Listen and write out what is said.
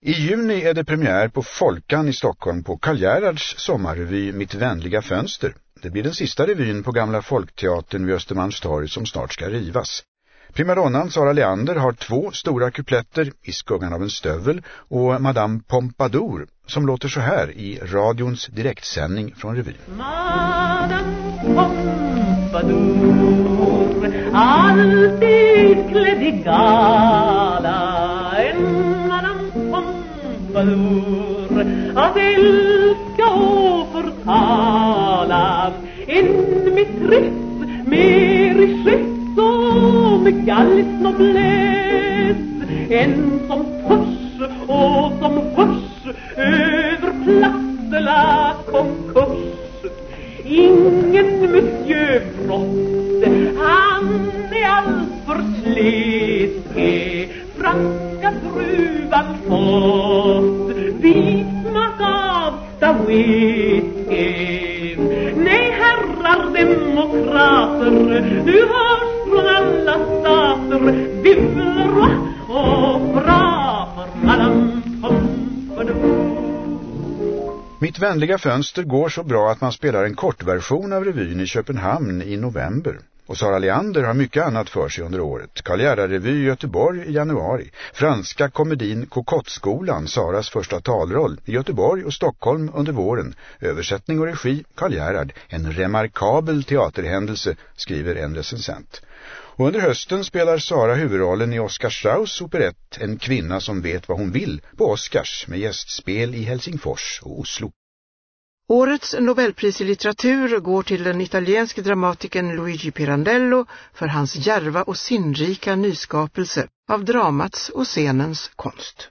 I juni är det premiär på Folkan i Stockholm på Karl Gerhards sommarrevy Mitt vänliga fönster. Det blir den sista revyn på gamla Folkteatern vid Östermalmstorg som snart ska rivas. Primadonnan Sara Leander har två stora kupletter i skuggan av en stövel och Madame Pompadour som låter så här i radions direktsändning från revyn. Madame Pompadour alltid klädd i gala Pompadour att älska och förtala. En mer i skett och med gallis noblesse en som törs och som hörs över place konkurs. Ingen monsieur Frost han är alltför är franska druvan fått Dawiski Nej herrar demokrater du hörs från alla stater Vive och bra för alla. Mitt vänliga fönster går så bra att man spelar en kortversion av revyn i Köpenhamn i november. Och Sara Leander har mycket annat för sig under året. Karl Gerhard-revy i Göteborg i januari. Franska komedin Kokottskolan, Saras första talroll, i Göteborg och Stockholm under våren. Översättning och regi, Karl Gerhard. En remarkabel teaterhändelse, skriver en recensent. Och under hösten spelar Sara huvudrollen i Oscar Strauss operett En kvinna som vet vad hon vill på Oscars med gästspel i Helsingfors och Oslo. Årets Nobelpris i litteratur går till den italienske dramatikern Luigi Pirandello för hans djärva och sinnrika nyskapelse av dramats och scenens konst.